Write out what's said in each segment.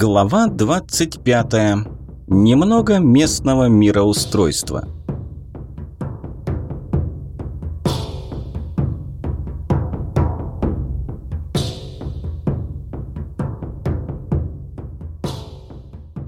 Глава 25. Немного местного мироустройства.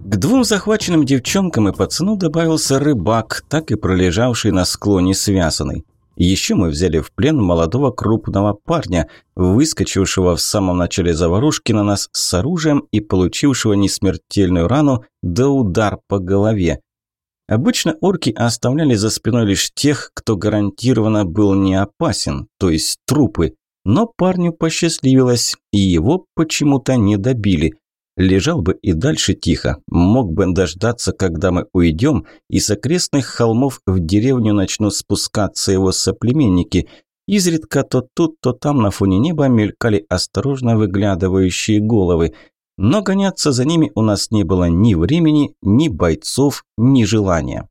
К двум захваченным девчонкам и пацану добавился рыбак, так и пролежавший на склоне связанный. Еще мы взяли в плен молодого крупного парня, выскочившего в самом начале заварушки на нас с оружием и получившего несмертельную рану да удар по голове. Обычно орки оставляли за спиной лишь тех, кто гарантированно был не опасен, то есть трупы. Но парню посчастливилось, и его почему-то не добили. Лежал бы и дальше тихо, мог бы дождаться, когда мы уйдем, и с окрестных холмов в деревню начнут спускаться его соплеменники. Изредка то тут, то там на фоне неба мелькали осторожно выглядывающие головы. Но гоняться за ними у нас не было ни времени, ни бойцов, ни желания.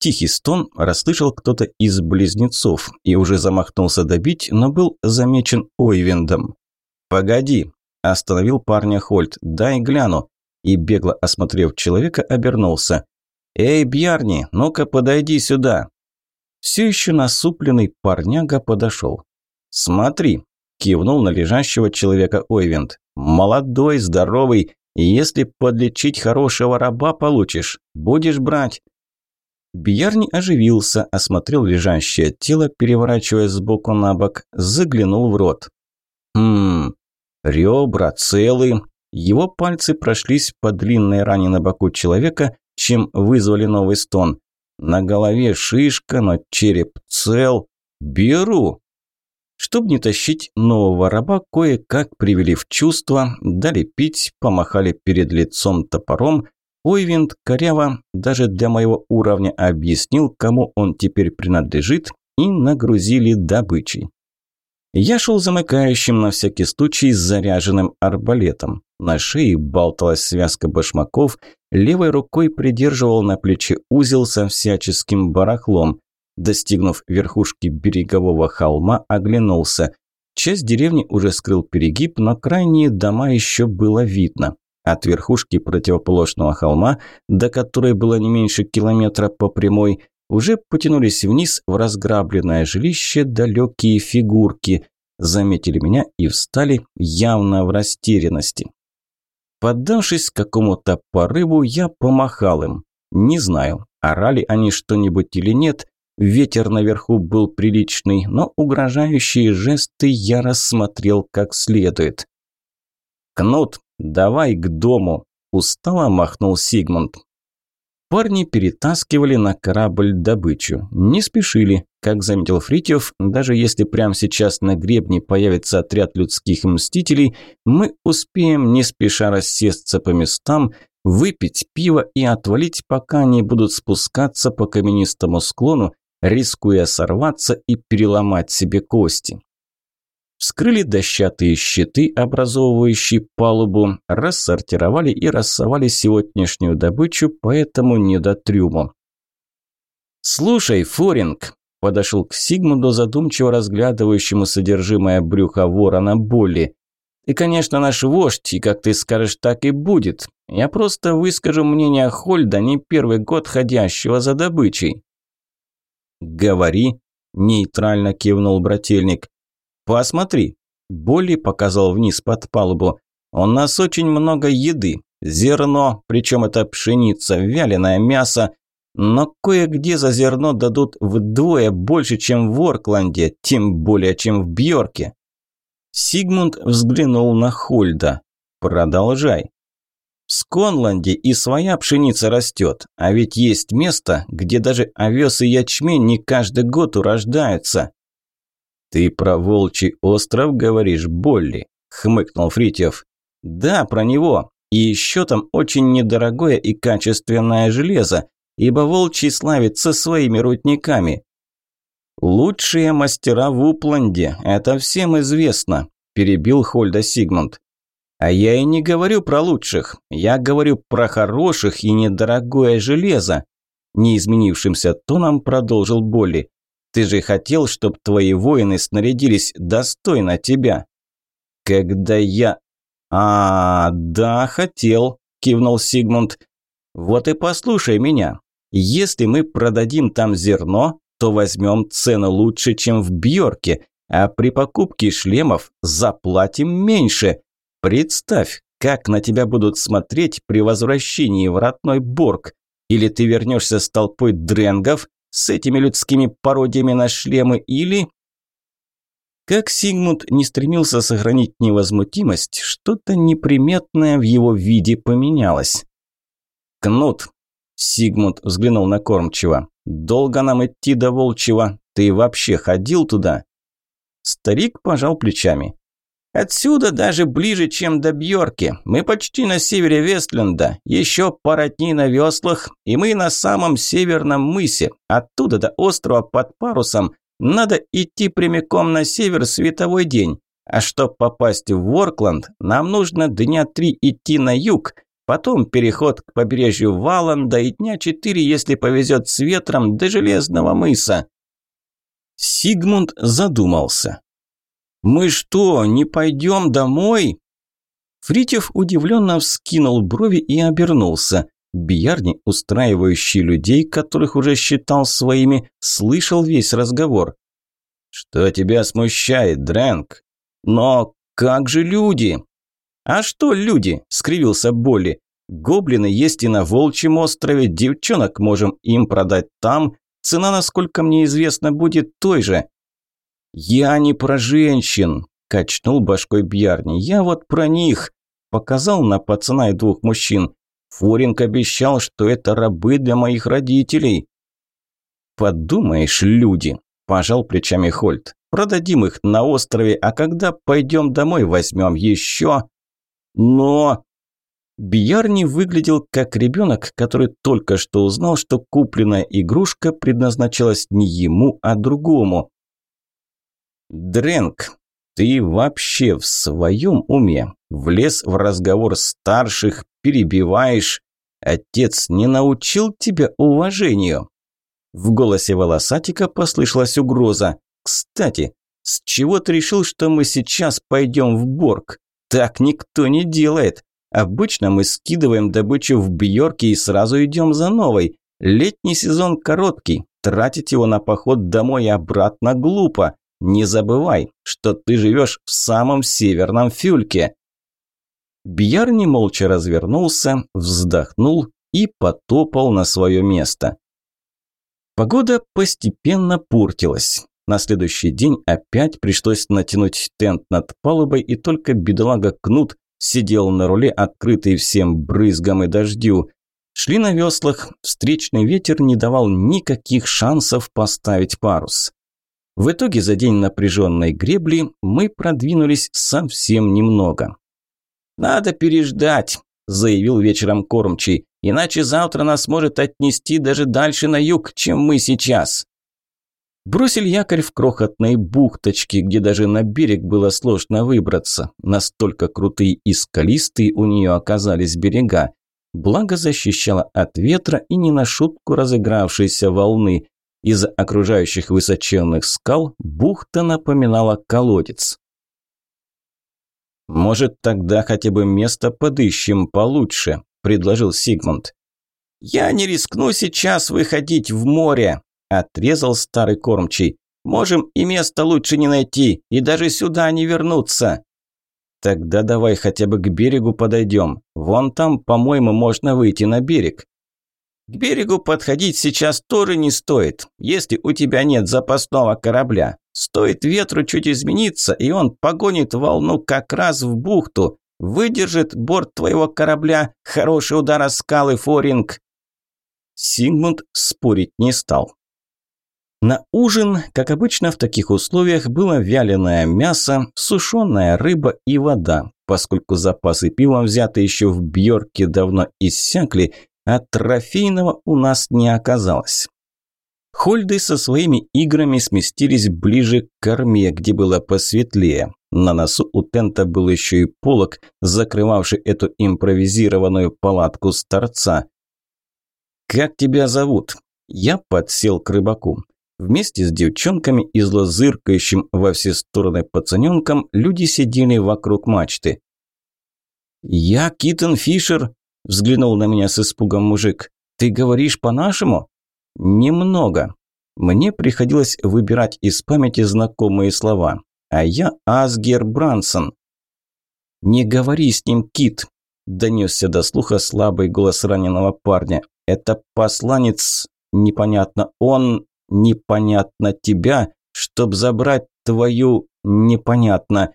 Тихий стон расслышал кто-то из близнецов и уже замахнулся добить, но был замечен Ойвендом. «Погоди, Остановил парня Хольт. «Дай гляну». И, бегло осмотрев человека, обернулся. «Эй, Бьярни, ну-ка подойди сюда». Все еще насупленный парняга подошел. «Смотри», – кивнул на лежащего человека Ойвент. «Молодой, здоровый, если подлечить хорошего раба получишь, будешь брать». Бьярни оживился, осмотрел лежащее тело, переворачивая сбоку на бок, заглянул в рот. «Хм, Ребра целы. Его пальцы прошлись по длинной ране на боку человека, чем вызвали новый стон. На голове шишка, но череп цел. Беру. Чтобы не тащить нового раба, кое-как привели в чувство, дали пить, помахали перед лицом топором. Ойвинд коряво даже для моего уровня объяснил, кому он теперь принадлежит, и нагрузили добычей. Я шел замыкающим на всякий случай с заряженным арбалетом. На шее болталась связка башмаков, левой рукой придерживал на плече узел со всяческим барахлом. Достигнув верхушки берегового холма, оглянулся. Часть деревни уже скрыл перегиб, но крайние дома еще было видно. От верхушки противоположного холма, до которой было не меньше километра по прямой, уже потянулись вниз в разграбленное жилище далекие фигурки, заметили меня и встали явно в растерянности. Поддавшись какому-то порыву, я помахал им. Не знаю, орали они что-нибудь или нет, ветер наверху был приличный, но угрожающие жесты я рассмотрел как следует. «Кнут, давай к дому!» – устало махнул Сигмунд. Парни перетаскивали на корабль добычу. Не спешили. Как заметил Фритьев, даже если прямо сейчас на гребне появится отряд людских мстителей, мы успеем не спеша рассесться по местам, выпить пиво и отвалить, пока они будут спускаться по каменистому склону, рискуя сорваться и переломать себе кости. Вскрыли дощатые щиты, образовывающие палубу, рассортировали и рассовали сегодняшнюю добычу, поэтому не до трюму. «Слушай, Форинг», – подошел к Сигмунду, задумчиво разглядывающему содержимое брюха ворона Болли. «Ты, конечно, наш вождь, и как ты скажешь, так и будет. Я просто выскажу мнение Хольда, не первый год ходящего за добычей». «Говори», – нейтрально кивнул брательник. «Посмотри!» Болли показал вниз под палубу. «У нас очень много еды. Зерно, причем это пшеница, вяленое мясо. Но кое-где за зерно дадут вдвое больше, чем в Оркланде, тем более, чем в Бьорке». Сигмунд взглянул на Хольда. «Продолжай». В Сконланде и своя пшеница растет, а ведь есть место, где даже овес и ячмень не каждый год урождаются. «Ты про Волчий остров говоришь, Болли?» – хмыкнул Фритьев. «Да, про него. И еще там очень недорогое и качественное железо, ибо Волчий славится своими рудниками». «Лучшие мастера в Упланде, это всем известно», – перебил Хольда Сигмунд. «А я и не говорю про лучших, я говорю про хороших и недорогое железо», – неизменившимся тоном продолжил Болли. Ты же хотел, чтобы твои воины снарядились достойно тебя. Когда я... «А, да, хотел», – кивнул Сигмунд. «Вот и послушай меня. Если мы продадим там зерно, то возьмем цену лучше, чем в Бьорке, а при покупке шлемов заплатим меньше. Представь, как на тебя будут смотреть при возвращении в родной Борг. Или ты вернешься с толпой дренгов с этими людскими пародиями на шлемы, или как Сигмунд не стремился сохранить невозмутимость, что-то неприметное в его виде поменялось. «Кнут!» – Сигмунд взглянул на кормчего. «Долго нам идти до Волчьего? Ты вообще ходил туда?» Старик пожал плечами. «Отсюда даже ближе, чем до Бьорки. Мы почти на севере Вестленда. Еще пара дней на веслах, и мы на самом северном мысе. Оттуда до острова под парусом надо идти прямиком на север световой день. А чтобы попасть в Воркланд, нам нужно дня три идти на юг, потом переход к побережью Валанда и дня четыре, если повезет с ветром, до Железного мыса. Сигмунд задумался. «Мы что, не пойдем домой?» Фритьев удивленно вскинул брови и обернулся. Бьярни, устраивающий людей, которых уже считал своими, слышал весь разговор. «Что тебя смущает, Дрэнк?» «Но как же люди?» «А что люди?» – скривился Болли. «Гоблины есть и на Волчьем острове, девчонок можем им продать там. Цена, насколько мне известно, будет той же». «Я не про женщин», – качнул башкой Бьярни. «Я вот про них», – показал на пацана и двух мужчин. Форинг обещал, что это рабы для моих родителей. Подумаешь, люди, пожал плечами Хольт. Продадим их на острове, а когда пойдем домой, возьмем еще. Но Бьярни выглядел как ребенок, который только что узнал, что купленная игрушка предназначалась не ему, а другому. Дренк, ты вообще в своем уме? Влез в разговор старших, перебиваешь. Отец не научил тебя уважению. В голосе волосатика послышалась угроза. Кстати, с чего ты решил, что мы сейчас пойдем в Борг? Так никто не делает. Обычно мы скидываем добычу в Бьорке и сразу идем за новой. Летний сезон короткий, тратить его на поход домой и обратно глупо. Не забывай, что ты живешь в самом северном Фюльке. Бьярни молча развернулся, вздохнул и потопал на свое место. Погода постепенно портилась. На следующий день опять пришлось натянуть тент над палубой, и только бедолага Кнут сидел на руле, открытый всем брызгам и дождю. Шли на веслах, встречный ветер не давал никаких шансов поставить парус. В итоге за день напряженной гребли мы продвинулись совсем немного. «Надо переждать», – заявил вечером кормчий. «Иначе завтра нас может отнести даже дальше на юг, чем мы сейчас». Бросили якорь в крохотной бухточке, где даже на берег было сложно выбраться. Настолько крутые и скалистые у нее оказались берега. Благо защищала от ветра и не на шутку разыгравшейся волны. Из окружающих высоченных скал бухта напоминала колодец. «Может, тогда хотя бы место подыщем получше», – предложил Сигмунд. «Я не рискну сейчас выходить в море», – отрезал старый кормчий. «Можем и место лучше не найти, и даже сюда не вернуться». «Тогда давай хотя бы к берегу подойдем. Вон там, по-моему, можно выйти на берег». К берегу подходить сейчас тоже не стоит, если у тебя нет запасного корабля. Стоит ветру чуть измениться, и он погонит волну как раз в бухту. Выдержит борт твоего корабля хороший удар о скалы, Форинг. Сигмунд спорить не стал. На ужин, как обычно в таких условиях, было вяленое мясо, сушеная рыба и вода, поскольку запасы пива, взятые еще в Бьорке, давно иссякли, а трофейного у нас не оказалось. Хольды со своими играми сместились ближе к корме, где было посветлее. На носу у тента был еще и полог, закрывавший эту импровизированную палатку с торца. «Как тебя зовут?» Я подсел к рыбаку. Вместе с девчонками и злозыркающим во все стороны пацаненком люди сидели вокруг мачты. «Я Китон Фишер», – взглянул на меня с испугом мужик. «Ты говоришь по-нашему?» «Немного». Мне приходилось выбирать из памяти знакомые слова. А я Асгер Брансон. «Не говори с ним, Кит», – донесся до слуха слабый голос раненого парня. «Это посланец, непонятно, он, непонятно тебя, чтоб забрать твою, непонятно».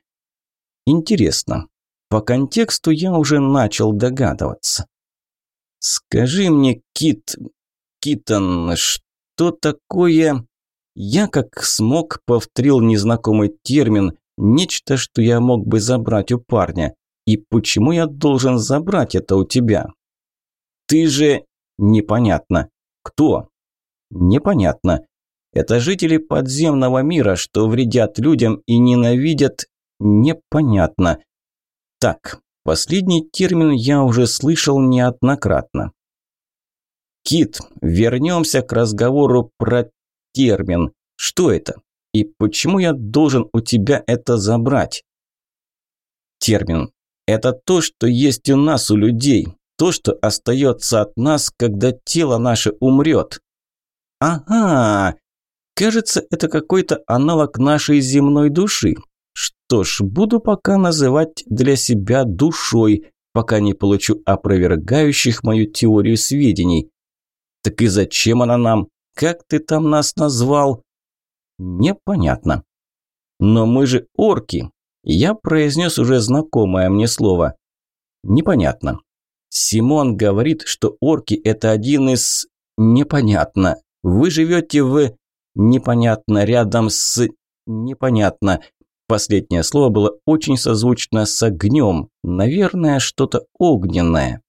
Интересно, по контексту я уже начал догадываться. «Скажи мне, Кит... Китон, что такое...» Я как смог повторил незнакомый термин, нечто, что я мог бы забрать у парня. И почему я должен забрать это у тебя? Ты же... Непонятно. Кто? Непонятно. Это жители подземного мира, что вредят людям и ненавидят... Непонятно. Так, последний термин я уже слышал неоднократно. Кит, вернемся к разговору про термин. Что это? И почему я должен у тебя это забрать? Термин. Это то, что есть у нас, у людей. То, что остается от нас, когда тело наше умрет. Ага, кажется, это какой-то аналог нашей земной души. Что ж, буду пока называть для себя душой, пока не получу опровергающих мою теорию сведений. Так и зачем она нам? Как ты там нас назвал? Непонятно. Но мы же орки. Я произнес уже знакомое мне слово. Непонятно. Симон говорит, что орки это один из... Непонятно. Вы живете в... Непонятно. Рядом с... Непонятно. Последнее слово было очень созвучно с огнем. Наверное, что-то огненное.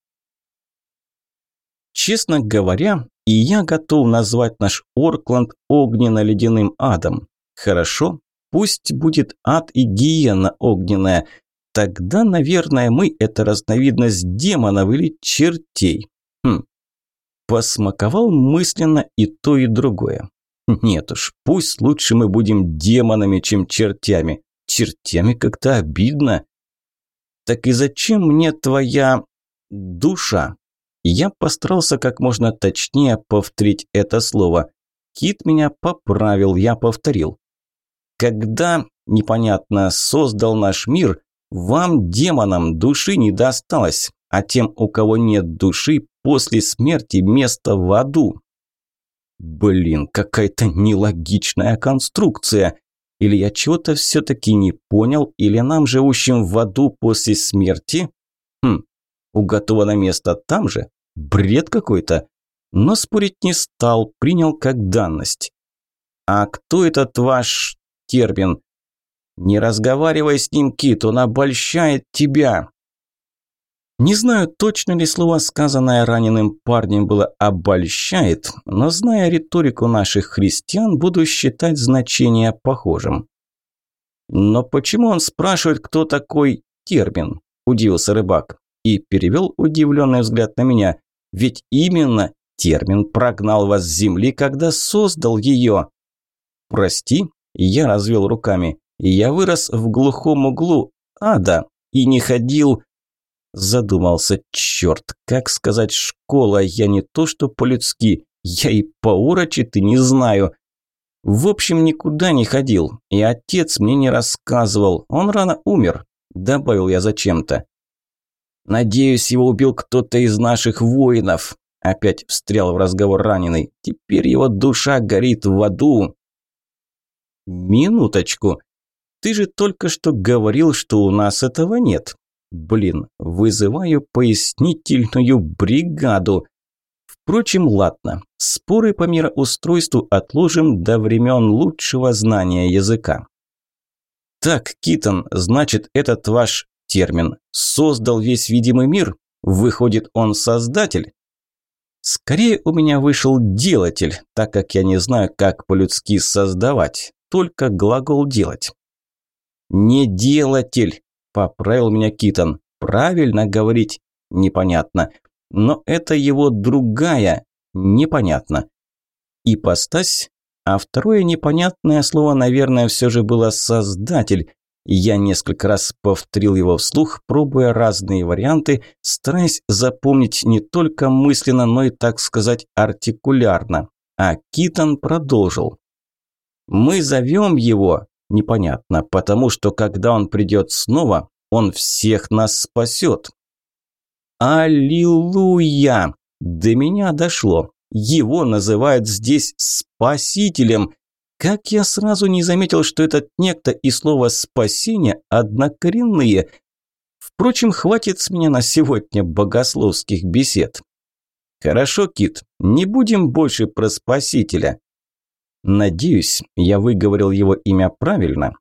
Честно говоря, и я готов назвать наш Оркланд огненно-ледяным адом. Хорошо, пусть будет ад и гиена огненная. Тогда, наверное, мы – это разновидность демонов или чертей. Хм. Посмаковал мысленно и то, и другое. Нет уж, пусть лучше мы будем демонами, чем чертями чертями как-то обидно. Так и зачем мне твоя душа? Я постарался как можно точнее повторить это слово. Кит меня поправил, я повторил. Когда, непонятно, создал наш мир, вам, демонам, души не досталось, а тем, у кого нет души, после смерти место в аду. Блин, какая-то нелогичная конструкция. Или я чего-то все-таки не понял, или нам, живущим в аду после смерти? Хм, уготовано место там же? Бред какой-то. Но спорить не стал, принял как данность. А кто этот ваш термин? Не разговаривай с ним, Кит, он обольщает тебя. Не знаю, точно ли слово, сказанное раненым парнем, было «обольщает», но, зная риторику наших христиан, буду считать значение похожим. «Но почему он спрашивает, кто такой термин?» – удивился рыбак и перевел удивленный взгляд на меня. «Ведь именно термин прогнал вас с земли, когда создал ее». «Прости», – я развел руками, – «я вырос в глухом углу ада и не ходил...» Задумался, черт, как сказать школа, я не то что по-людски, я и по-урочи-то не знаю. В общем, никуда не ходил, и отец мне не рассказывал, он рано умер, добавил я зачем-то. Надеюсь, его убил кто-то из наших воинов. Опять встрял в разговор раненый. Теперь его душа горит в аду. Минуточку. Ты же только что говорил, что у нас этого нет. Блин, вызываю пояснительную бригаду. Впрочем, ладно, споры по мироустройству отложим до времен лучшего знания языка. Так, Китон, значит, этот ваш термин создал весь видимый мир? Выходит, он создатель? Скорее у меня вышел делатель, так как я не знаю, как по-людски создавать, только глагол делать. Не делатель, Поправил меня Китон. Правильно говорить непонятно. Но это его другая непонятно. Ипостась, а второе непонятное слово, наверное, все же было создатель. Я несколько раз повторил его вслух, пробуя разные варианты, стараясь запомнить не только мысленно, но и, так сказать, артикулярно. А Китон продолжил. «Мы зовем его, непонятно, потому что когда он придет снова, он всех нас спасет». «Аллилуйя!» До меня дошло. Его называют здесь спасителем. Как я сразу не заметил, что этот некто и слово «спасение» однокоренные. Впрочем, хватит с меня на сегодня богословских бесед. Хорошо, Кит, не будем больше про спасителя. Надеюсь, я выговорил его имя правильно.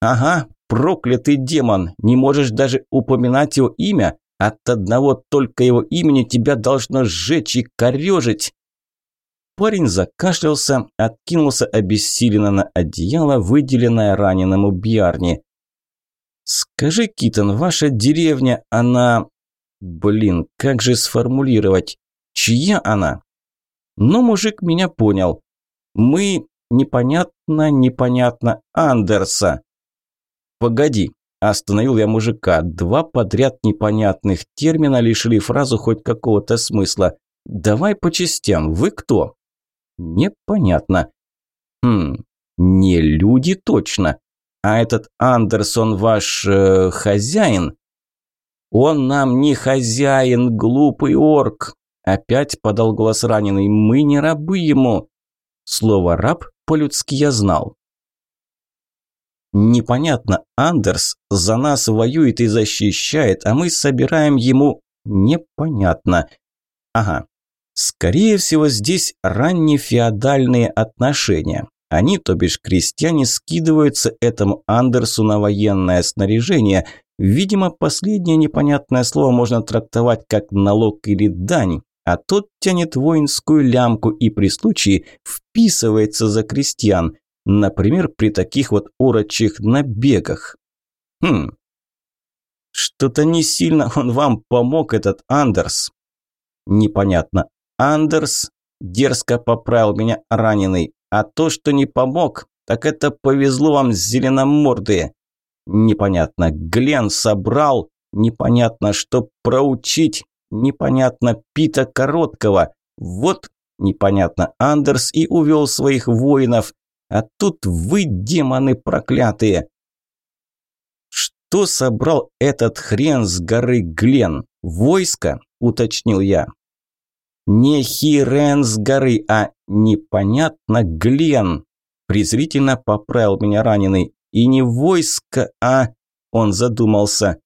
Ага, проклятый демон, не можешь даже упоминать его имя? От одного только его имени тебя должно сжечь и корежить. Парень закашлялся, откинулся обессиленно на одеяло, выделенное раненому Бьярни. «Скажи, Китон, ваша деревня, она...» «Блин, как же сформулировать? Чья она?» Но мужик меня понял. «Мы... непонятно, непонятно Андерса». «Погоди, Остановил я мужика. Два подряд непонятных термина лишили фразу хоть какого-то смысла. «Давай по частям. Вы кто?» «Непонятно». «Хм, не люди точно. А этот Андерсон ваш э, хозяин?» «Он нам не хозяин, глупый орк!» Опять подал голос раненый. «Мы не рабы ему!» Слово «раб» по-людски я знал. Непонятно, Андерс за нас воюет и защищает, а мы собираем ему... Непонятно. Ага. Скорее всего, здесь раннефеодальные отношения. Они, то бишь крестьяне, скидываются этому Андерсу на военное снаряжение. Видимо, последнее непонятное слово можно трактовать как налог или дань, а тот тянет воинскую лямку и при случае вписывается за крестьян. Например, при таких вот урочих набегах. Хм. Что-то не сильно он вам помог, этот Андерс. Непонятно. Андерс дерзко поправил меня раненый. А то, что не помог, так это повезло вам с зеленомордые. Непонятно. Глен собрал. Непонятно, что проучить. Непонятно Пита Короткого. Вот непонятно Андерс и увел своих воинов. А тут вы, демоны проклятые! Что собрал этот хрен с горы Глен? Войско? Уточнил я. Не Хирен с горы, а непонятно Глен. Презрительно поправил меня раненый. И не войско, а... Он задумался.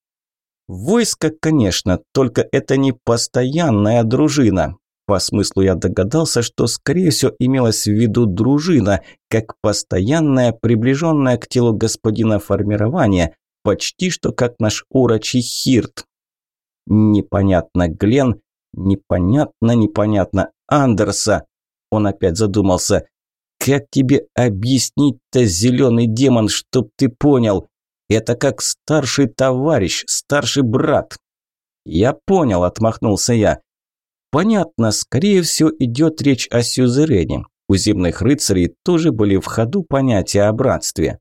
Войско, конечно, только это не постоянная дружина. По смыслу я догадался, что, скорее всего, имелось в виду дружина, как постоянное, приближенное к телу господина формирование, почти что как наш урочий хирт. Непонятно Глен, непонятно, непонятно Андерса. Он опять задумался. Как тебе объяснить-то, зеленый демон, чтоб ты понял? Это как старший товарищ, старший брат. Я понял, отмахнулся я. Понятно, скорее всего, идет речь о сюзерене. У земных рыцарей тоже были в ходу понятия о братстве.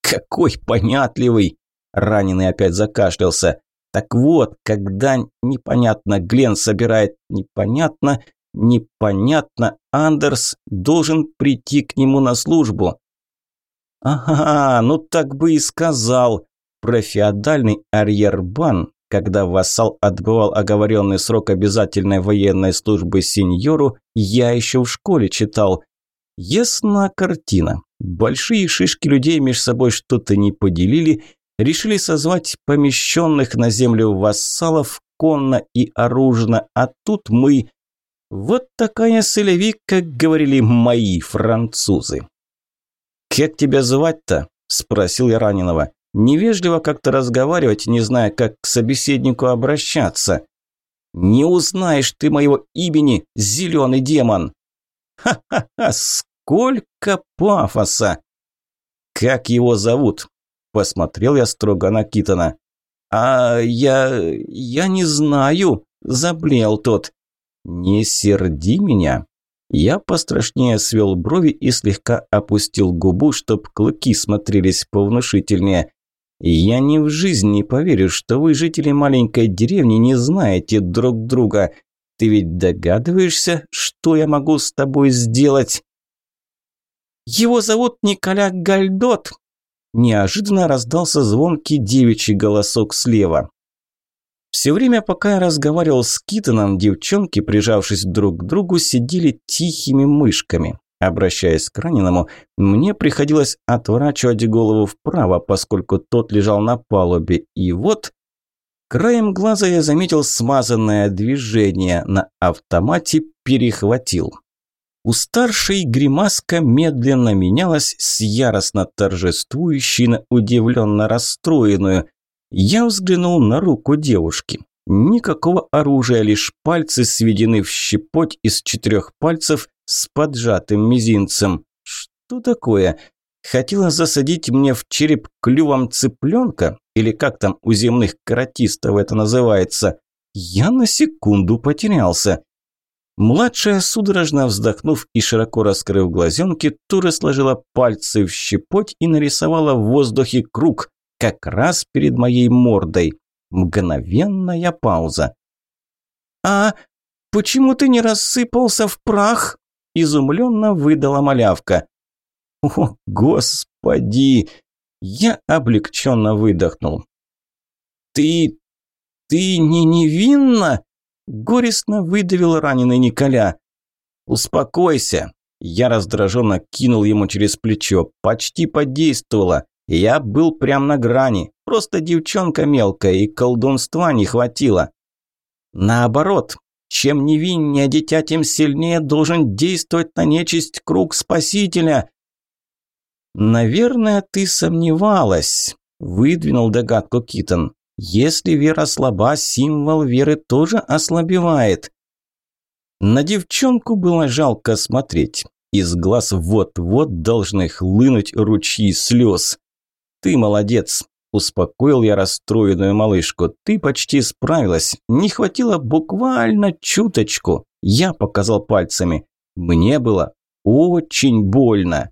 «Какой понятливый!» Раненый опять закашлялся. «Так вот, когда непонятно Глен собирает непонятно, непонятно Андерс должен прийти к нему на службу». «Ага, ну так бы и сказал. Про феодальный арьербан когда вассал отбывал оговоренный срок обязательной военной службы сеньору, я еще в школе читал. Ясна картина. Большие шишки людей между собой что-то не поделили, решили созвать помещенных на землю вассалов конно и оружно, а тут мы... Вот такая солевик, как говорили мои французы. «Как тебя звать-то?» – спросил я раненого. Невежливо как-то разговаривать, не зная, как к собеседнику обращаться. «Не узнаешь ты моего имени, зеленый демон!» «Ха-ха-ха, сколько пафоса!» «Как его зовут?» – посмотрел я строго на Китона. «А я... я не знаю», – заблеял тот. «Не серди меня». Я пострашнее свел брови и слегка опустил губу, чтоб клыки смотрелись повнушительнее. «Я ни в жизни не поверю, что вы, жители маленькой деревни, не знаете друг друга. Ты ведь догадываешься, что я могу с тобой сделать?» «Его зовут Николя Гальдот!» Неожиданно раздался звонкий девичий голосок слева. Все время, пока я разговаривал с Китоном, девчонки, прижавшись друг к другу, сидели тихими мышками. Обращаясь к раненому, мне приходилось отворачивать голову вправо, поскольку тот лежал на палубе. И вот, краем глаза я заметил смазанное движение, на автомате перехватил. У старшей гримаска медленно менялась с яростно торжествующей на удивленно расстроенную. Я взглянул на руку девушки. Никакого оружия, лишь пальцы сведены в щепоть из четырех пальцев с поджатым мизинцем. Что такое? Хотела засадить мне в череп клювом цыпленка? Или как там у земных каратистов это называется? Я на секунду потерялся. Младшая, судорожно вздохнув и широко раскрыв глазенки, Тура сложила пальцы в щепоть и нарисовала в воздухе круг, как раз перед моей мордой. Мгновенная пауза. «А почему ты не рассыпался в прах?» – изумленно выдала малявка. «О, господи!» Я облегченно выдохнул. «Ты... ты не невинна?» – горестно выдавил раненый Николя. «Успокойся!» Я раздраженно кинул ему через плечо. Почти подействовало. Я был прям на грани. Просто девчонка мелкая, и колдунства не хватило. Наоборот, чем невиннее дитя, тем сильнее должен действовать на нечисть круг спасителя. Наверное, ты сомневалась, выдвинул догадку Китон. Если вера слаба, символ веры тоже ослабевает. На девчонку было жалко смотреть. Из глаз вот-вот должны хлынуть ручьи слез. «Ты молодец!» – успокоил я расстроенную малышку. «Ты почти справилась. Не хватило буквально чуточку». Я показал пальцами. Мне было очень больно.